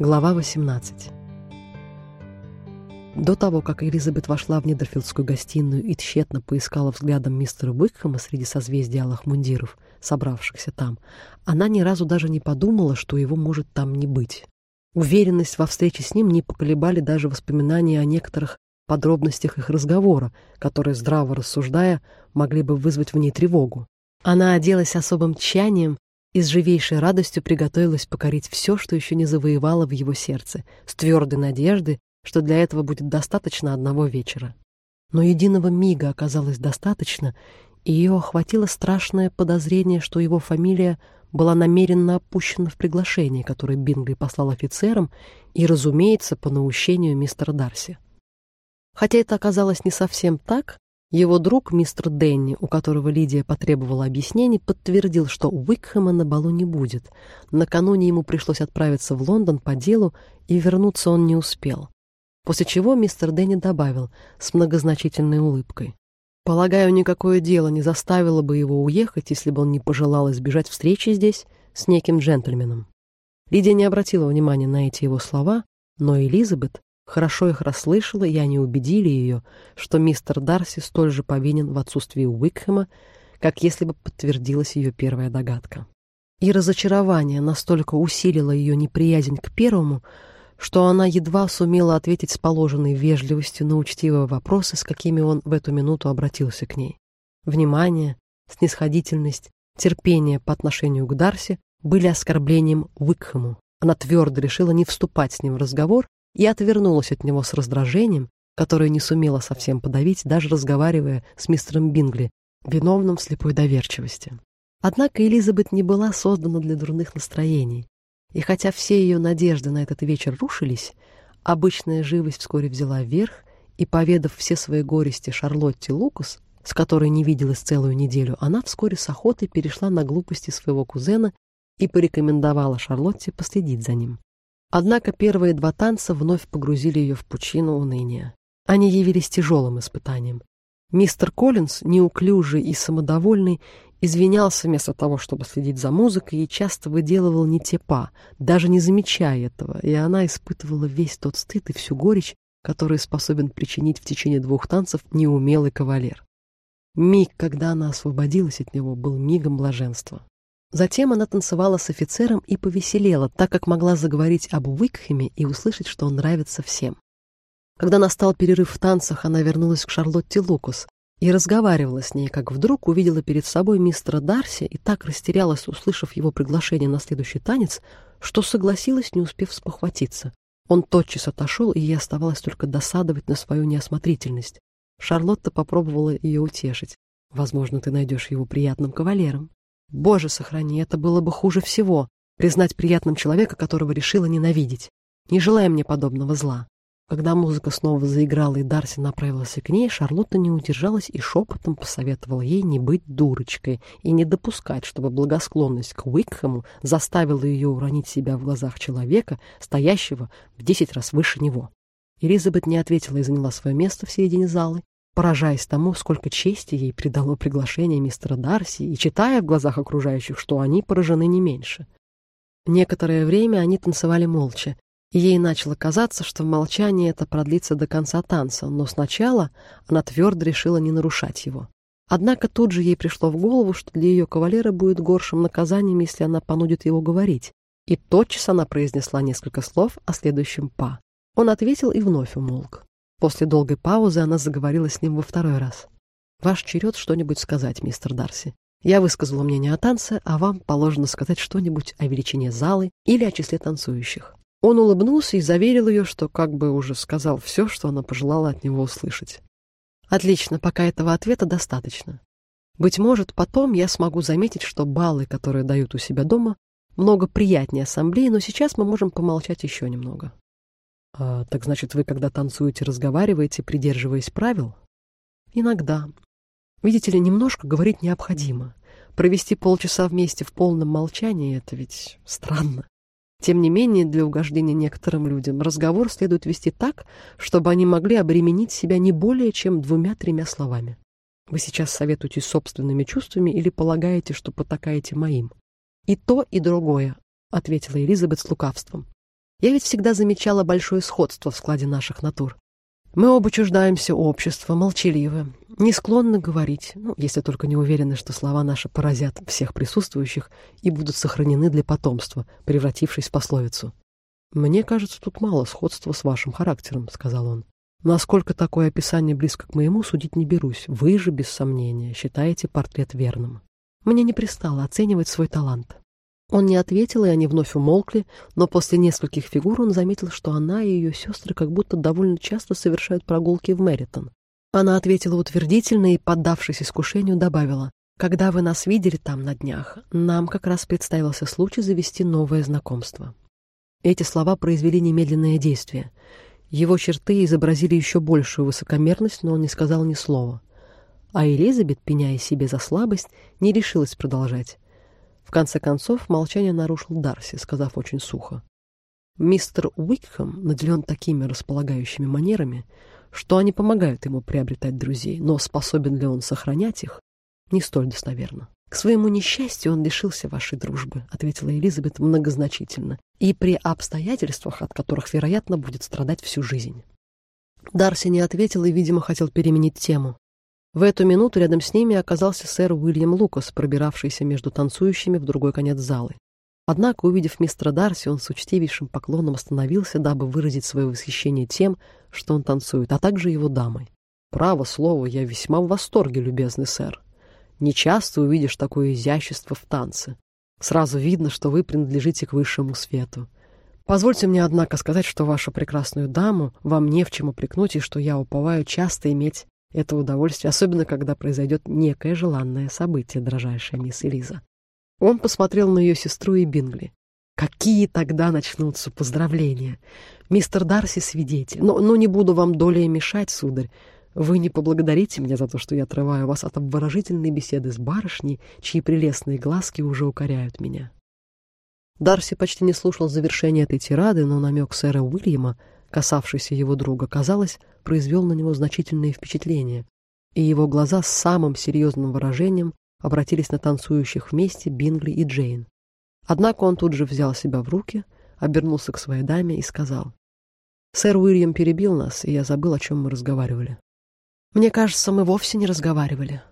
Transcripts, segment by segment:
Глава 18 До того, как Элизабет вошла в Нидерфилдскую гостиную и тщетно поискала взглядом мистера Уикхэма среди созвездий алых мундиров, собравшихся там, она ни разу даже не подумала, что его может там не быть. Уверенность во встрече с ним не поколебали даже воспоминания о некоторых подробностях их разговора, которые, здраво рассуждая, могли бы вызвать в ней тревогу. Она оделась особым тщанием и с живейшей радостью приготовилась покорить все, что еще не завоевала в его сердце, с твердой надеждой, что для этого будет достаточно одного вечера. Но единого мига оказалось достаточно, и ее охватило страшное подозрение, что его фамилия была намеренно опущена в приглашение, которое Бингли послал офицерам, и, разумеется, по наущению мистера Дарси. Хотя это оказалось не совсем так, его друг, мистер Денни, у которого Лидия потребовала объяснений, подтвердил, что Уикхэма на балу не будет. Накануне ему пришлось отправиться в Лондон по делу, и вернуться он не успел. После чего мистер Денни добавил с многозначительной улыбкой. «Полагаю, никакое дело не заставило бы его уехать, если бы он не пожелал избежать встречи здесь с неким джентльменом». Лидия не обратила внимания на эти его слова, но Элизабет, хорошо их расслышала, и они убедили ее, что мистер Дарси столь же повинен в отсутствии Уикхэма, как если бы подтвердилась ее первая догадка. И разочарование настолько усилило ее неприязнь к первому, что она едва сумела ответить с положенной вежливостью на учтивые вопросы, с какими он в эту минуту обратился к ней. Внимание, снисходительность, терпение по отношению к Дарси были оскорблением Уикхэму. Она твердо решила не вступать с ним в разговор и отвернулась от него с раздражением, которое не сумела совсем подавить, даже разговаривая с мистером Бингли, виновным в слепой доверчивости. Однако Элизабет не была создана для дурных настроений, и хотя все ее надежды на этот вечер рушились, обычная живость вскоре взяла верх, и, поведав все свои горести Шарлотте Лукас, с которой не виделась целую неделю, она вскоре с охотой перешла на глупости своего кузена и порекомендовала Шарлотте последить за ним. Однако первые два танца вновь погрузили ее в пучину уныния. Они явились тяжелым испытанием. Мистер Коллинз, неуклюжий и самодовольный, извинялся вместо того, чтобы следить за музыкой, и часто выделывал не те па, даже не замечая этого, и она испытывала весь тот стыд и всю горечь, который способен причинить в течение двух танцев неумелый кавалер. Миг, когда она освободилась от него, был мигом блаженства. Затем она танцевала с офицером и повеселела, так как могла заговорить об Уикхеме и услышать, что он нравится всем. Когда настал перерыв в танцах, она вернулась к Шарлотте Лукас и разговаривала с ней, как вдруг увидела перед собой мистера Дарси и так растерялась, услышав его приглашение на следующий танец, что согласилась, не успев спохватиться. Он тотчас отошел, и ей оставалось только досадовать на свою неосмотрительность. Шарлотта попробовала ее утешить. «Возможно, ты найдешь его приятным кавалером». Боже, сохрани, это было бы хуже всего — признать приятным человека, которого решила ненавидеть. Не желая мне подобного зла. Когда музыка снова заиграла и Дарси направился к ней, Шарлотта не удержалась и шепотом посоветовала ей не быть дурочкой и не допускать, чтобы благосклонность к Уикхэму заставила ее уронить себя в глазах человека, стоящего в десять раз выше него. Элизабет не ответила и заняла свое место в середине залы, поражаясь тому, сколько чести ей придало приглашение мистера Дарси и читая в глазах окружающих, что они поражены не меньше. Некоторое время они танцевали молча, и ей начало казаться, что молчание это продлится до конца танца, но сначала она твердо решила не нарушать его. Однако тут же ей пришло в голову, что для ее кавалера будет горшим наказанием, если она понудит его говорить, и тотчас она произнесла несколько слов о следующем «па». Он ответил и вновь умолк. После долгой паузы она заговорила с ним во второй раз. «Ваш черед что-нибудь сказать, мистер Дарси. Я высказала мнение о танце, а вам положено сказать что-нибудь о величине залы или о числе танцующих». Он улыбнулся и заверил ее, что как бы уже сказал все, что она пожелала от него услышать. «Отлично, пока этого ответа достаточно. Быть может, потом я смогу заметить, что баллы, которые дают у себя дома, много приятнее ассамблеи, но сейчас мы можем помолчать еще немного. А, так значит, вы, когда танцуете, разговариваете, придерживаясь правил? Иногда. Видите ли, немножко говорить необходимо. Провести полчаса вместе в полном молчании — это ведь странно. Тем не менее, для угождения некоторым людям разговор следует вести так, чтобы они могли обременить себя не более чем двумя-тремя словами. Вы сейчас советуете собственными чувствами или полагаете, что потакаете моим? И то, и другое, — ответила Элизабет с лукавством. Я ведь всегда замечала большое сходство в складе наших натур. Мы оба чуждаемся общества, молчаливы, не склонны говорить, ну, если только не уверены, что слова наши поразят всех присутствующих и будут сохранены для потомства, превратившись в пословицу. «Мне кажется, тут мало сходства с вашим характером», — сказал он. «Насколько такое описание близко к моему, судить не берусь. Вы же, без сомнения, считаете портрет верным. Мне не пристало оценивать свой талант. Он не ответил, и они вновь умолкли, но после нескольких фигур он заметил, что она и ее сестры как будто довольно часто совершают прогулки в Мэритон. Она ответила утвердительно и, поддавшись искушению, добавила, «Когда вы нас видели там на днях, нам как раз представился случай завести новое знакомство». Эти слова произвели немедленное действие. Его черты изобразили еще большую высокомерность, но он не сказал ни слова. А Элизабет, пеняя себе за слабость, не решилась продолжать. В конце концов, молчание нарушил Дарси, сказав очень сухо. Мистер Уикхэм наделен такими располагающими манерами, что они помогают ему приобретать друзей, но способен ли он сохранять их, не столь достоверно. «К своему несчастью он лишился вашей дружбы», — ответила Элизабет многозначительно, «и при обстоятельствах, от которых, вероятно, будет страдать всю жизнь». Дарси не ответил и, видимо, хотел переменить тему. В эту минуту рядом с ними оказался сэр Уильям Лукас, пробиравшийся между танцующими в другой конец залы. Однако, увидев мистера Дарси, он с учтивейшим поклоном остановился, дабы выразить свое восхищение тем, что он танцует, а также его дамой. «Право слово, я весьма в восторге, любезный сэр. Не часто увидишь такое изящество в танце. Сразу видно, что вы принадлежите к высшему свету. Позвольте мне, однако, сказать, что вашу прекрасную даму вам не в чем упрекнуть, и что я уповаю часто иметь это удовольствие, особенно когда произойдет некое желанное событие, дрожайшая мисс Элиза. Он посмотрел на ее сестру и Бингли. Какие тогда начнутся поздравления? Мистер Дарси свидетель. Но, но не буду вам долей мешать, сударь. Вы не поблагодарите меня за то, что я отрываю вас от обворожительной беседы с барышней, чьи прелестные глазки уже укоряют меня. Дарси почти не слушал завершения этой тирады, но намек сэра Уильяма касавшийся его друга, казалось, произвел на него значительное впечатление, и его глаза с самым серьезным выражением обратились на танцующих вместе Бингли и Джейн. Однако он тут же взял себя в руки, обернулся к своей даме и сказал, «Сэр Уильям перебил нас, и я забыл, о чем мы разговаривали». «Мне кажется, мы вовсе не разговаривали.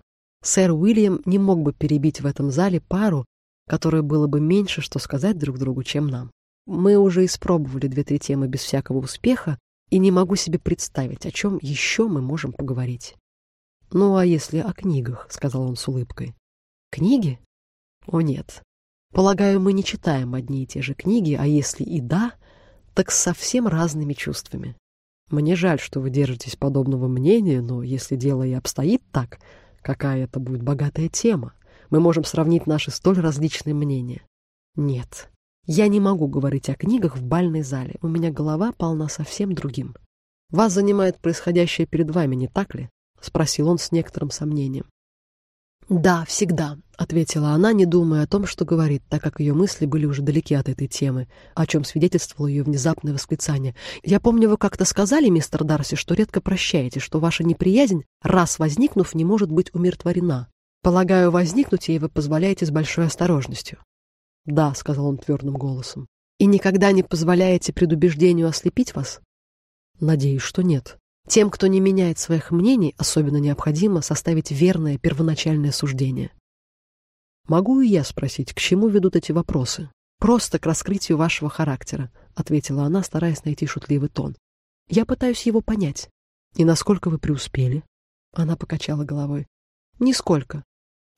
Сэр Уильям не мог бы перебить в этом зале пару, которой было бы меньше, что сказать друг другу, чем нам. Мы уже испробовали две-три темы без всякого успеха, и не могу себе представить, о чем еще мы можем поговорить. «Ну, а если о книгах?» — сказал он с улыбкой. «Книги? О, нет. Полагаю, мы не читаем одни и те же книги, а если и да, так с совсем разными чувствами. Мне жаль, что вы держитесь подобного мнения, но если дело и обстоит так, какая это будет богатая тема, мы можем сравнить наши столь различные мнения. Нет, я не могу говорить о книгах в бальной зале. У меня голова полна совсем другим. Вас занимает происходящее перед вами, не так ли? Спросил он с некоторым сомнением. «Да, всегда», — ответила она, не думая о том, что говорит, так как ее мысли были уже далеки от этой темы, о чем свидетельствовало ее внезапное восклицание. «Я помню, вы как-то сказали, мистер Дарси, что редко прощаете, что ваша неприязнь, раз возникнув, не может быть умиротворена. Полагаю, возникнуть ей вы позволяете с большой осторожностью. «Да», — сказал он твердым голосом. «И никогда не позволяете предубеждению ослепить вас?» «Надеюсь, что нет. Тем, кто не меняет своих мнений, особенно необходимо составить верное первоначальное суждение». «Могу и я спросить, к чему ведут эти вопросы?» «Просто к раскрытию вашего характера», — ответила она, стараясь найти шутливый тон. «Я пытаюсь его понять. И насколько вы преуспели?» Она покачала головой. «Нисколько.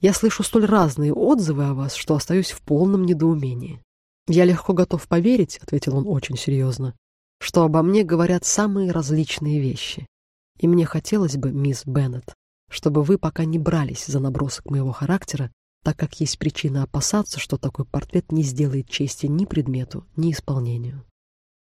Я слышу столь разные отзывы о вас, что остаюсь в полном недоумении. Я легко готов поверить, — ответил он очень серьезно, — что обо мне говорят самые различные вещи. И мне хотелось бы, мисс Беннет, чтобы вы пока не брались за набросок моего характера, так как есть причина опасаться, что такой портрет не сделает чести ни предмету, ни исполнению.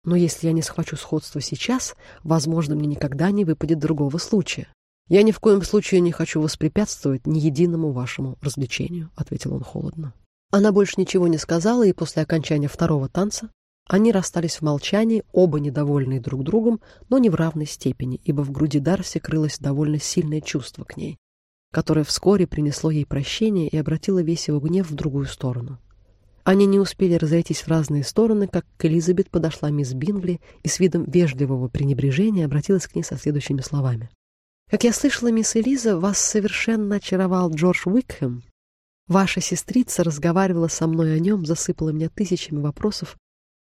Но если я не схвачу сходство сейчас, возможно, мне никогда не выпадет другого случая. «Я ни в коем случае не хочу воспрепятствовать ни единому вашему развлечению», — ответил он холодно. Она больше ничего не сказала, и после окончания второго танца они расстались в молчании, оба недовольные друг другом, но не в равной степени, ибо в груди Дарси крылось довольно сильное чувство к ней, которое вскоре принесло ей прощение и обратило весь его гнев в другую сторону. Они не успели разойтись в разные стороны, как к Элизабет подошла мисс Бингли и с видом вежливого пренебрежения обратилась к ней со следующими словами. «Как я слышала, мисс Элиза, вас совершенно очаровал Джордж Уикхэм. Ваша сестрица разговаривала со мной о нем, засыпала меня тысячами вопросов,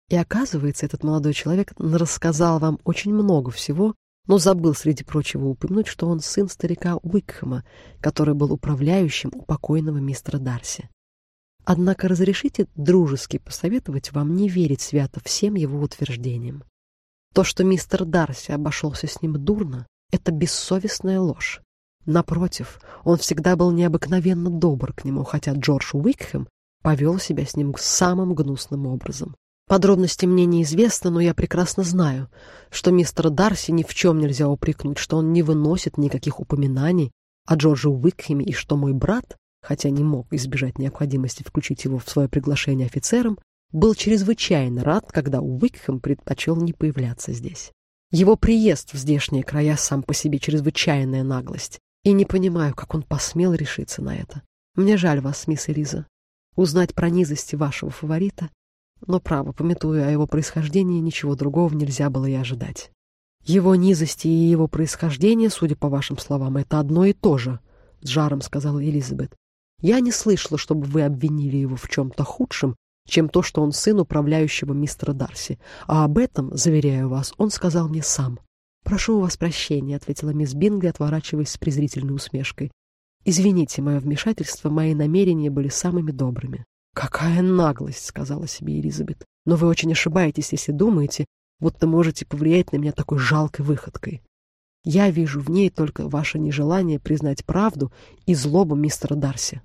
и оказывается, этот молодой человек рассказал вам очень много всего, но забыл, среди прочего, упомянуть, что он сын старика Уикхэма, который был управляющим у покойного мистера Дарси. Однако разрешите дружески посоветовать вам не верить свято всем его утверждениям. То, что мистер Дарси обошелся с ним дурно, это бессовестная ложь. Напротив, он всегда был необыкновенно добр к нему, хотя Джордж Уикхэм повел себя с ним самым гнусным образом. Подробности мне неизвестны, но я прекрасно знаю, что мистер Дарси ни в чем нельзя упрекнуть, что он не выносит никаких упоминаний о Джорджи Уикхэме и что мой брат хотя не мог избежать необходимости включить его в свое приглашение офицером, был чрезвычайно рад, когда Уикхэм предпочел не появляться здесь. Его приезд в здешние края сам по себе чрезвычайная наглость, и не понимаю, как он посмел решиться на это. Мне жаль вас, мисс Элиза, узнать про низости вашего фаворита, но, право, пометуя о его происхождении, ничего другого нельзя было и ожидать. Его низости и его происхождение, судя по вашим словам, это одно и то же, — с жаром сказала Элизабет. Я не слышала, чтобы вы обвинили его в чем-то худшем, чем то, что он сын управляющего мистера Дарси. А об этом, заверяю вас, он сказал мне сам. «Прошу у вас прощения», — ответила мисс Бингли, отворачиваясь с презрительной усмешкой. «Извините мое вмешательство, мои намерения были самыми добрыми». «Какая наглость!» — сказала себе Элизабет. «Но вы очень ошибаетесь, если думаете, будто можете повлиять на меня такой жалкой выходкой. Я вижу в ней только ваше нежелание признать правду и злобу мистера Дарси.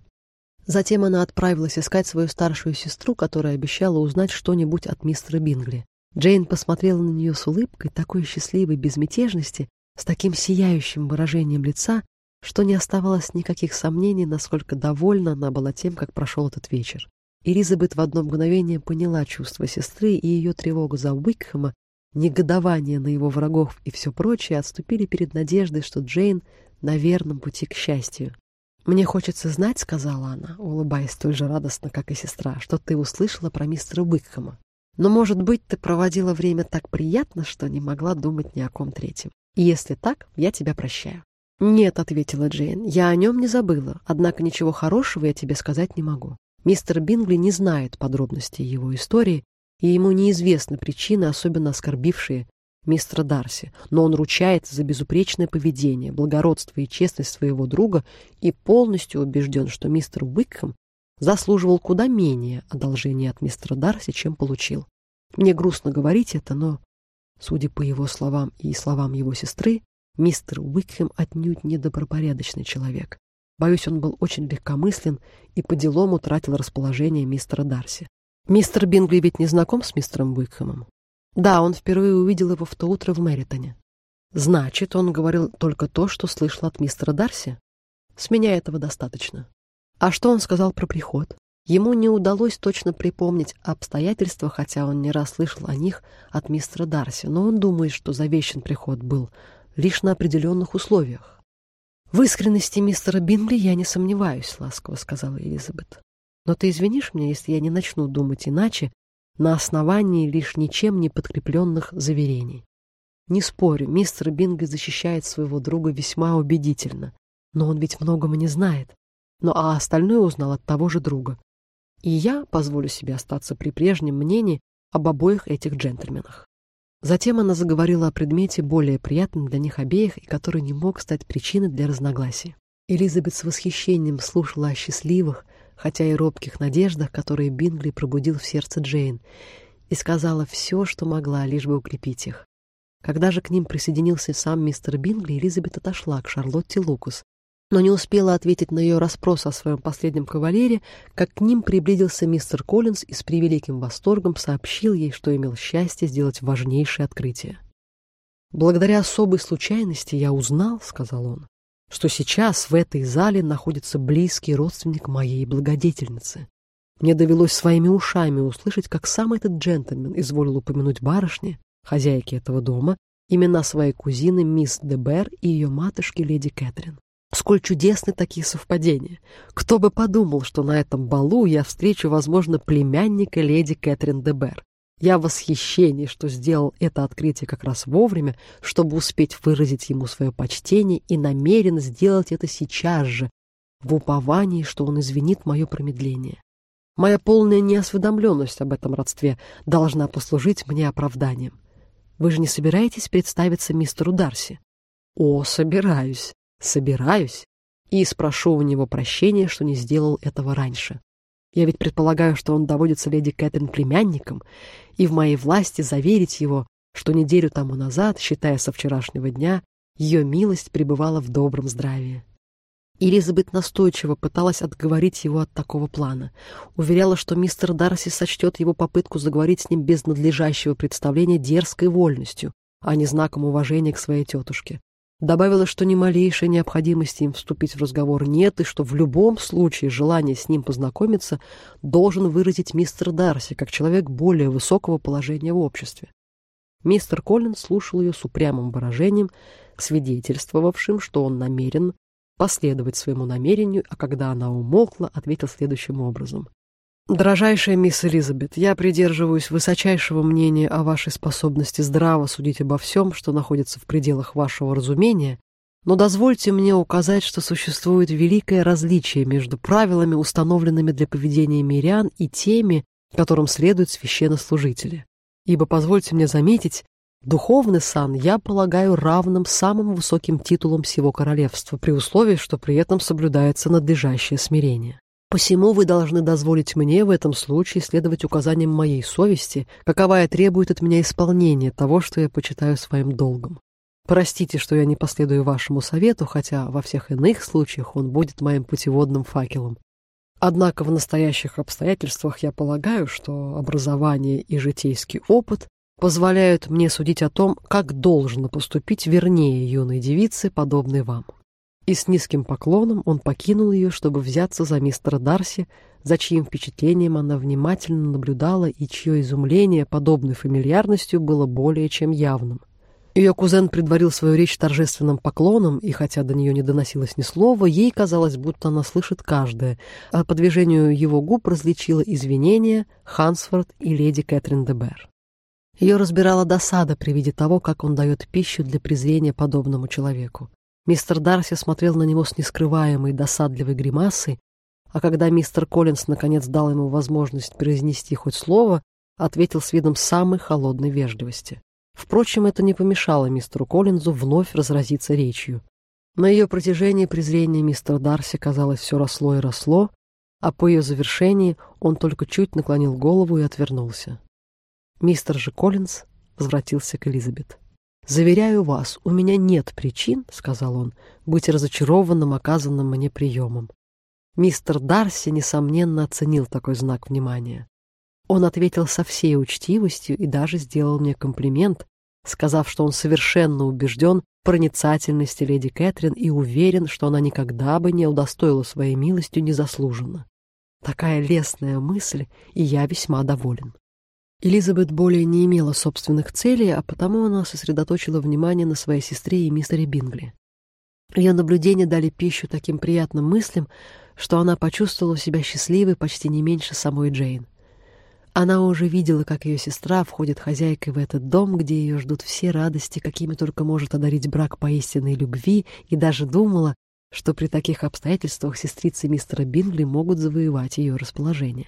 Затем она отправилась искать свою старшую сестру, которая обещала узнать что-нибудь от мистера Бингли. Джейн посмотрела на нее с улыбкой такой счастливой безмятежности, с таким сияющим выражением лица, что не оставалось никаких сомнений, насколько довольна она была тем, как прошел этот вечер. Элизабет в одно мгновение поняла чувства сестры и ее тревогу за Уикхэма, негодование на его врагов и все прочее отступили перед надеждой, что Джейн на верном пути к счастью. «Мне хочется знать», — сказала она, улыбаясь столь же радостно, как и сестра, «что ты услышала про мистера Уикхэма. Но, может быть, ты проводила время так приятно, что не могла думать ни о ком третьем. И если так, я тебя прощаю». «Нет», — ответила Джейн, — «я о нем не забыла, однако ничего хорошего я тебе сказать не могу. Мистер Бингли не знает подробностей его истории, и ему неизвестны причины, особенно оскорбившие мистера Дарси, но он ручается за безупречное поведение, благородство и честность своего друга и полностью убежден, что мистер Уикхэм заслуживал куда менее одолжения от мистера Дарси, чем получил. Мне грустно говорить это, но, судя по его словам и словам его сестры, мистер Уикхэм отнюдь не добропорядочный человек. Боюсь, он был очень легкомыслен и по делам утратил расположение мистера Дарси. Мистер Бингли ведь не знаком с мистером Уикхэмом? Да, он впервые увидел его в то утро в Мэритоне. Значит, он говорил только то, что слышал от мистера Дарси? С меня этого достаточно. А что он сказал про приход? Ему не удалось точно припомнить обстоятельства, хотя он не раз слышал о них от мистера Дарси, но он думает, что завещан приход был лишь на определенных условиях. «В искренности мистера Бингли я не сомневаюсь», — ласково сказала Элизабет. «Но ты извинишь меня, если я не начну думать иначе на основании лишь ничем не подкрепленных заверений. Не спорю, мистер Бинго защищает своего друга весьма убедительно, но он ведь многому не знает. Ну а остальное узнал от того же друга. И я позволю себе остаться при прежнем мнении об обоих этих джентльменах. Затем она заговорила о предмете, более приятном для них обеих и который не мог стать причиной для разногласий. Элизабет с восхищением слушала о счастливых, хотя и робких надеждах, которые Бингли пробудил в сердце Джейн, и сказала все, что могла, лишь бы укрепить их. Когда же к ним присоединился сам мистер Бингли, Элизабет отошла к Шарлотте Лукус, но не успела ответить на ее расспрос о своем последнем кавалере, как к ним приблизился мистер Коллинз и с превеликим восторгом сообщил ей, что имел счастье сделать важнейшее открытие. «Благодаря особой случайности я узнал, — сказал он, что сейчас в этой зале находится близкий родственник моей благодетельницы. Мне довелось своими ушами услышать, как сам этот джентльмен изволил упомянуть барышне, хозяйке этого дома, имена своей кузины мисс Дебер и ее матушки леди Кэтрин. Сколь чудесны такие совпадения! Кто бы подумал, что на этом балу я встречу, возможно, племянника леди Кэтрин де Бер. Я в восхищении, что сделал это открытие как раз вовремя, чтобы успеть выразить ему свое почтение и намерен сделать это сейчас же, в уповании, что он извинит мое промедление. Моя полная неосведомленность об этом родстве должна послужить мне оправданием. Вы же не собираетесь представиться мистеру Дарси? О, собираюсь, собираюсь, и спрошу у него прощения, что не сделал этого раньше. Я ведь предполагаю, что он доводится леди Кэтрин племянником, и в моей власти заверить его, что неделю тому назад, считая со вчерашнего дня, ее милость пребывала в добром здравии. Элизабет настойчиво пыталась отговорить его от такого плана. Уверяла, что мистер Дарси сочтет его попытку заговорить с ним без надлежащего представления дерзкой вольностью, а не знаком уважения к своей тетушке. Добавила, что ни малейшей необходимости им вступить в разговор нет, и что в любом случае желание с ним познакомиться должен выразить мистер Дарси, как человек более высокого положения в обществе. Мистер Коллин слушал ее с упрямым выражением, свидетельствовавшим, что он намерен последовать своему намерению, а когда она умолкла, ответил следующим образом. Дорожайшая мисс Элизабет, я придерживаюсь высочайшего мнения о вашей способности здраво судить обо всем, что находится в пределах вашего разумения, но дозвольте мне указать, что существует великое различие между правилами, установленными для поведения мирян, и теми, которым следуют священнослужители. Ибо, позвольте мне заметить, духовный сан я полагаю равным самым высоким титулам всего королевства, при условии, что при этом соблюдается надлежащее смирение. Посему вы должны дозволить мне в этом случае следовать указаниям моей совести, каковая требует от меня исполнения того, что я почитаю своим долгом. Простите, что я не последую вашему совету, хотя во всех иных случаях он будет моим путеводным факелом. Однако в настоящих обстоятельствах я полагаю, что образование и житейский опыт позволяют мне судить о том, как должно поступить вернее юной девицы, подобной вам и с низким поклоном он покинул ее, чтобы взяться за мистера Дарси, за чьим впечатлением она внимательно наблюдала и чье изумление подобной фамильярностью было более чем явным. Ее кузен предварил свою речь торжественным поклоном, и хотя до нее не доносилось ни слова, ей казалось, будто она слышит каждое, а по движению его губ различила извинения Хансфорд и леди Кэтрин де Бер. Ее разбирала досада при виде того, как он дает пищу для презрения подобному человеку. Мистер Дарси смотрел на него с нескрываемой досадливой гримасой, а когда мистер Коллинз наконец дал ему возможность произнести хоть слово, ответил с видом самой холодной вежливости. Впрочем, это не помешало мистеру Коллинзу вновь разразиться речью. На ее протяжении презрение мистера Дарси, казалось, все росло и росло, а по ее завершении он только чуть наклонил голову и отвернулся. Мистер же Коллинз возвратился к Элизабет. «Заверяю вас, у меня нет причин, — сказал он, — быть разочарованным оказанным мне приемом. Мистер Дарси, несомненно, оценил такой знак внимания. Он ответил со всей учтивостью и даже сделал мне комплимент, сказав, что он совершенно убежден в проницательности леди Кэтрин и уверен, что она никогда бы не удостоила своей милостью незаслуженно. Такая лестная мысль, и я весьма доволен. Элизабет более не имела собственных целей, а потому она сосредоточила внимание на своей сестре и мистере Бингли. Ее наблюдения дали пищу таким приятным мыслям, что она почувствовала себя счастливой почти не меньше самой Джейн. Она уже видела, как ее сестра входит хозяйкой в этот дом, где ее ждут все радости, какими только может одарить брак по истинной любви, и даже думала, что при таких обстоятельствах сестрицы мистера Бингли могут завоевать ее расположение.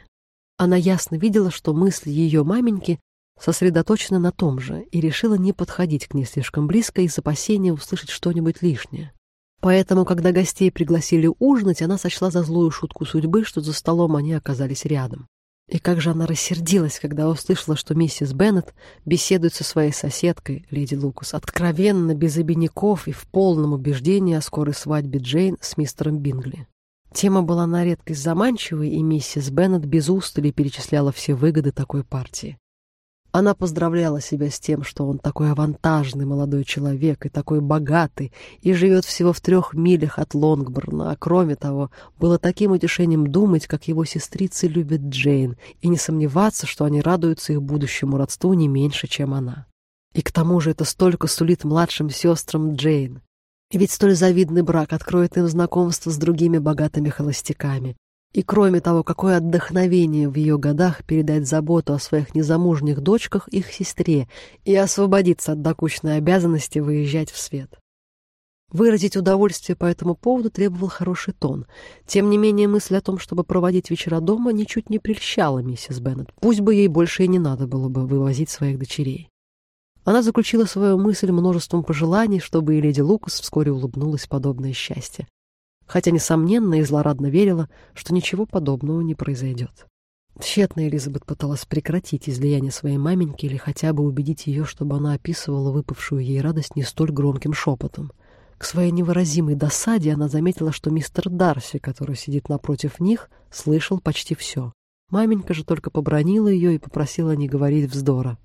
Она ясно видела, что мысли ее маменьки сосредоточены на том же, и решила не подходить к ней слишком близко из опасения услышать что-нибудь лишнее. Поэтому, когда гостей пригласили ужинать, она сочла за злую шутку судьбы, что за столом они оказались рядом. И как же она рассердилась, когда услышала, что миссис Беннет беседует со своей соседкой, леди Лукас, откровенно, без обиняков и в полном убеждении о скорой свадьбе Джейн с мистером Бингли. Тема была на редкость заманчивой, и миссис Беннет без устали перечисляла все выгоды такой партии. Она поздравляла себя с тем, что он такой авантажный молодой человек и такой богатый, и живет всего в трех милях от Лонгборна, а кроме того, было таким утешением думать, как его сестрицы любят Джейн, и не сомневаться, что они радуются их будущему родству не меньше, чем она. И к тому же это столько сулит младшим сестрам Джейн. Ведь столь завидный брак откроет им знакомство с другими богатыми холостяками. И кроме того, какое отдохновение в ее годах передать заботу о своих незамужних дочках их сестре и освободиться от докучной обязанности выезжать в свет. Выразить удовольствие по этому поводу требовал хороший тон. Тем не менее, мысль о том, чтобы проводить вечера дома, ничуть не прельщала миссис Беннет. Пусть бы ей больше и не надо было бы вывозить своих дочерей. Она заключила свою мысль множеством пожеланий, чтобы и леди Лукас вскоре улыбнулась подобное счастье. Хотя, несомненно, и злорадно верила, что ничего подобного не произойдет. Тщетно Элизабет пыталась прекратить излияние своей маменьки или хотя бы убедить ее, чтобы она описывала выпавшую ей радость не столь громким шепотом. К своей невыразимой досаде она заметила, что мистер Дарси, который сидит напротив них, слышал почти все. Маменька же только побронила ее и попросила не говорить вздора.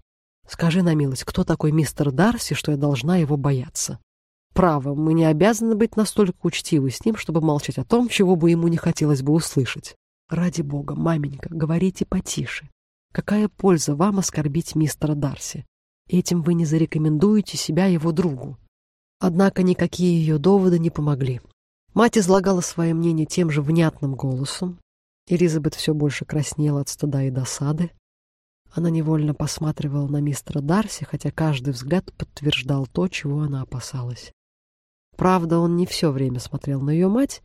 Скажи на милость, кто такой мистер Дарси, что я должна его бояться? Право, мы не обязаны быть настолько учтивы с ним, чтобы молчать о том, чего бы ему не хотелось бы услышать. Ради бога, маменька, говорите потише. Какая польза вам оскорбить мистера Дарси? Этим вы не зарекомендуете себя его другу. Однако никакие ее доводы не помогли. Мать излагала свое мнение тем же внятным голосом. Элизабет все больше краснела от стыда и досады. Она невольно посматривала на мистера Дарси, хотя каждый взгляд подтверждал то, чего она опасалась. Правда, он не все время смотрел на ее мать,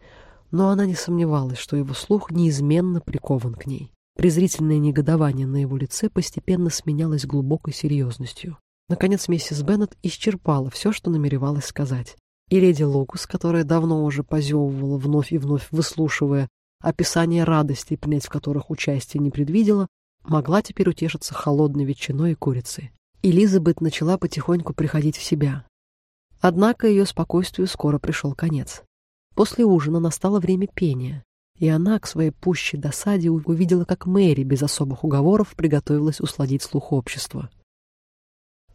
но она не сомневалась, что его слух неизменно прикован к ней. Презрительное негодование на его лице постепенно сменялось глубокой серьезностью. Наконец миссис Беннет исчерпала все, что намеревалась сказать. И леди Локус, которая давно уже позевывала, вновь и вновь выслушивая описание радостей, принять в которых участие не предвидела, могла теперь утешиться холодной ветчиной и курицей. Элизабет начала потихоньку приходить в себя. Однако ее спокойствию скоро пришел конец. После ужина настало время пения, и она, к своей пущей досаде, увидела, как Мэри без особых уговоров приготовилась усладить слух общества.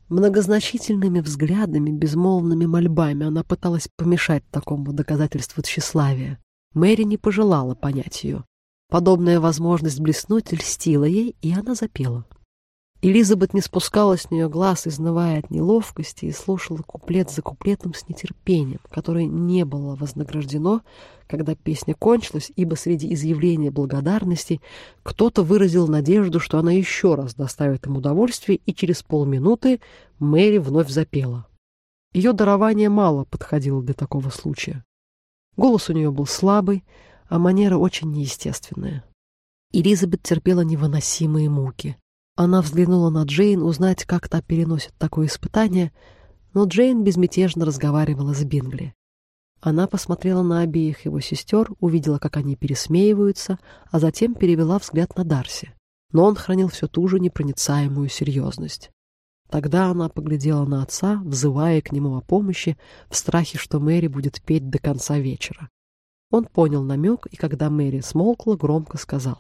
Многозначительными взглядами, безмолвными мольбами она пыталась помешать такому доказательству тщеславия. Мэри не пожелала понять ее. Подобная возможность блеснуть льстила ей, и она запела. Элизабет не спускала с нее глаз, изнывая от неловкости, и слушала куплет за куплетом с нетерпением, которое не было вознаграждено, когда песня кончилась, ибо среди изъявления благодарности кто-то выразил надежду, что она еще раз доставит им удовольствие, и через полминуты Мэри вновь запела. Ее дарование мало подходило для такого случая. Голос у нее был слабый, а манера очень неестественная. Элизабет терпела невыносимые муки. Она взглянула на Джейн узнать, как та переносит такое испытание, но Джейн безмятежно разговаривала с Бингли. Она посмотрела на обеих его сестер, увидела, как они пересмеиваются, а затем перевела взгляд на Дарси. Но он хранил все ту же непроницаемую серьезность. Тогда она поглядела на отца, взывая к нему о помощи, в страхе, что Мэри будет петь до конца вечера. Он понял намек, и когда Мэри смолкла, громко сказал.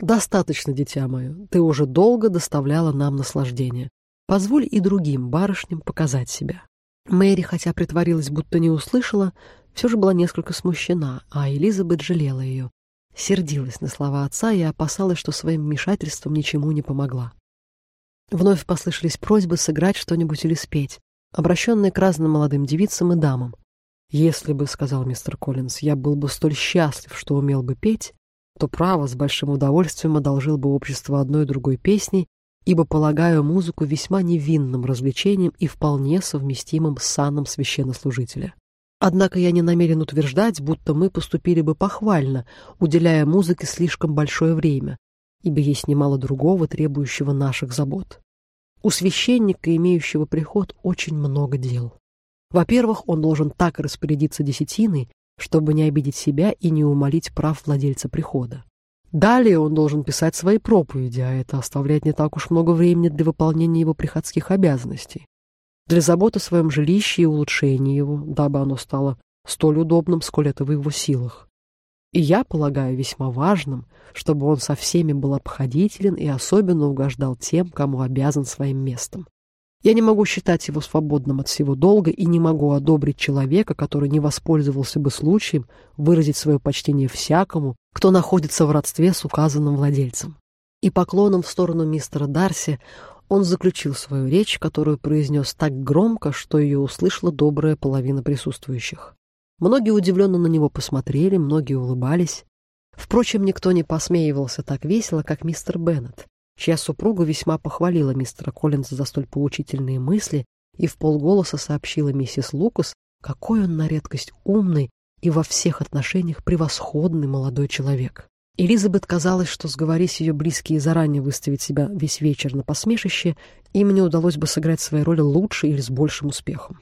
«Достаточно, дитя мое, ты уже долго доставляла нам наслаждение. Позволь и другим барышням показать себя». Мэри, хотя притворилась, будто не услышала, все же была несколько смущена, а Элизабет жалела ее. Сердилась на слова отца и опасалась, что своим вмешательством ничему не помогла. Вновь послышались просьбы сыграть что-нибудь или спеть, обращенные к разным молодым девицам и дамам. «Если бы, — сказал мистер Коллинз, — я был бы столь счастлив, что умел бы петь, то, право, с большим удовольствием одолжил бы общество одной другой песни, ибо полагаю музыку весьма невинным развлечением и вполне совместимым с саном священнослужителя. Однако я не намерен утверждать, будто мы поступили бы похвально, уделяя музыке слишком большое время, ибо есть немало другого, требующего наших забот. У священника, имеющего приход, очень много дел. Во-первых, он должен так распорядиться десятиной, чтобы не обидеть себя и не умолить прав владельца прихода. Далее он должен писать свои проповеди, а это оставляет не так уж много времени для выполнения его приходских обязанностей. Для заботы о своем жилище и улучшения его, дабы оно стало столь удобным, сколь это в его силах. И я полагаю весьма важным, чтобы он со всеми был обходителен и особенно угождал тем, кому обязан своим местом. Я не могу считать его свободным от всего долга и не могу одобрить человека, который не воспользовался бы случаем выразить свое почтение всякому, кто находится в родстве с указанным владельцем. И поклоном в сторону мистера Дарси он заключил свою речь, которую произнес так громко, что ее услышала добрая половина присутствующих. Многие удивленно на него посмотрели, многие улыбались. Впрочем, никто не посмеивался так весело, как мистер Беннет, чья супруга весьма похвалила мистера Коллинза за столь поучительные мысли и в полголоса сообщила миссис Лукас, какой он на редкость умный и во всех отношениях превосходный молодой человек. Элизабет казалось, что сговорись ее близкие заранее выставить себя весь вечер на посмешище, им не удалось бы сыграть свои роли лучше или с большим успехом.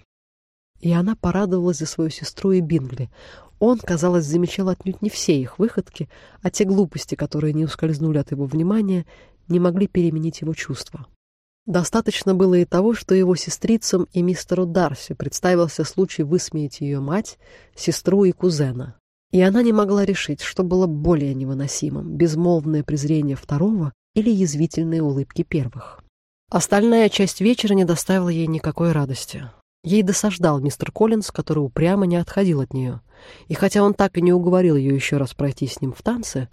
И она порадовалась за свою сестру и Бингли. Он, казалось, замечал отнюдь не все их выходки, а те глупости, которые не ускользнули от его внимания, не могли переменить его чувства. Достаточно было и того, что его сестрицам и мистеру Дарси представился случай высмеять ее мать, сестру и кузена. И она не могла решить, что было более невыносимым — безмолвное презрение второго или язвительные улыбки первых. Остальная часть вечера не доставила ей никакой радости. Ей досаждал мистер Коллинз, который упрямо не отходил от нее. И хотя он так и не уговорил ее еще раз пройти с ним в танцы,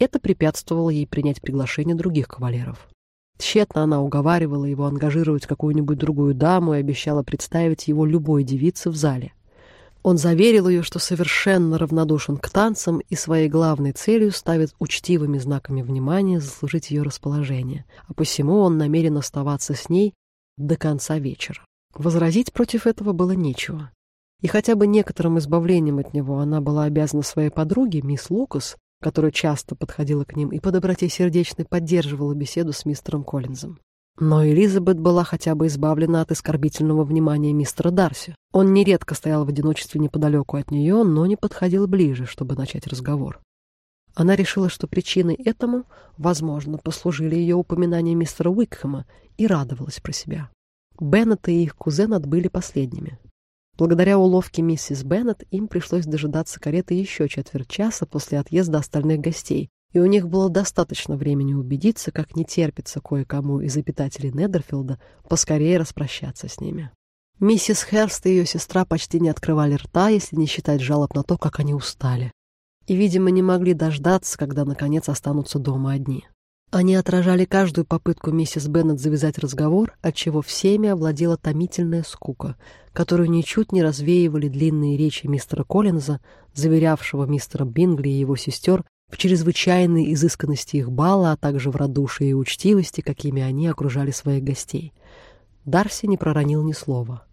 это препятствовало ей принять приглашение других кавалеров. Тщетно она уговаривала его ангажировать какую-нибудь другую даму и обещала представить его любой девице в зале. Он заверил ее, что совершенно равнодушен к танцам и своей главной целью ставит учтивыми знаками внимания заслужить ее расположение, а посему он намерен оставаться с ней до конца вечера. Возразить против этого было нечего. И хотя бы некоторым избавлением от него она была обязана своей подруге, мисс Лукас, которая часто подходила к ним и по доброте сердечной поддерживала беседу с мистером Коллинзом. Но Элизабет была хотя бы избавлена от оскорбительного внимания мистера Дарси. Он нередко стоял в одиночестве неподалеку от нее, но не подходил ближе, чтобы начать разговор. Она решила, что причиной этому, возможно, послужили ее упоминания мистера Уикхэма, и радовалась про себя. Беннет и их кузен отбыли последними. Благодаря уловке миссис Беннет им пришлось дожидаться кареты еще четверть часа после отъезда остальных гостей, и у них было достаточно времени убедиться, как не терпится кое-кому из обитателей Недерфилда поскорее распрощаться с ними. Миссис Херст и ее сестра почти не открывали рта, если не считать жалоб на то, как они устали. И, видимо, не могли дождаться, когда, наконец, останутся дома одни. Они отражали каждую попытку миссис Беннет завязать разговор, отчего всеми овладела томительная скука, которую ничуть не развеивали длинные речи мистера Коллинза, заверявшего мистера Бингли и его сестер в чрезвычайной изысканности их бала, а также в радушии и учтивости, какими они окружали своих гостей. Дарси не проронил ни слова.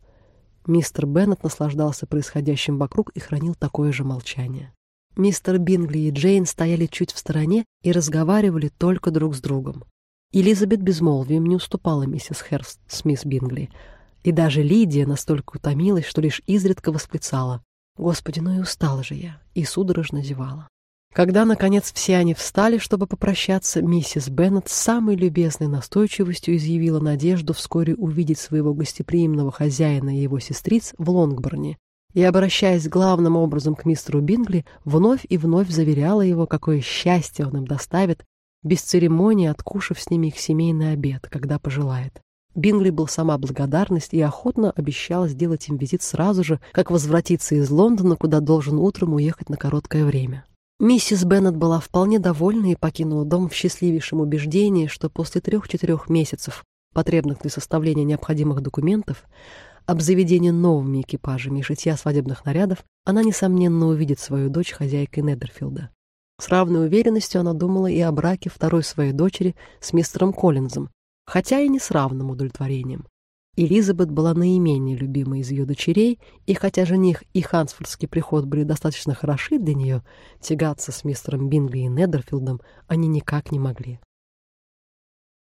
Мистер Беннет наслаждался происходящим вокруг и хранил такое же молчание. Мистер Бингли и Джейн стояли чуть в стороне и разговаривали только друг с другом. Элизабет безмолвием не уступала миссис Херст с мисс Бингли, и даже Лидия настолько утомилась, что лишь изредка восклицала «Господи, ну и устала же я!» и судорожно зевала. Когда, наконец, все они встали, чтобы попрощаться, миссис Беннет с самой любезной настойчивостью изъявила надежду вскоре увидеть своего гостеприимного хозяина и его сестриц в Лонгборне, и, обращаясь главным образом к мистеру Бингли, вновь и вновь заверяла его, какое счастье он им доставит, без церемонии откушав с ними их семейный обед, когда пожелает. Бингли был сама благодарность и охотно обещал сделать им визит сразу же, как возвратиться из Лондона, куда должен утром уехать на короткое время. Миссис Беннет была вполне довольна и покинула дом в счастливейшем убеждении, что после трех-четырех месяцев, потребных для составления необходимых документов, обзаведения новыми экипажами и шитья свадебных нарядов, она, несомненно, увидит свою дочь хозяйкой Недерфилда. С равной уверенностью она думала и о браке второй своей дочери с мистером Коллинзом, хотя и не с равным удовлетворением. Элизабет была наименее любимой из ее дочерей, и хотя жених и хансфордский приход были достаточно хороши для нее, тягаться с мистером Бингли и Недерфилдом они никак не могли.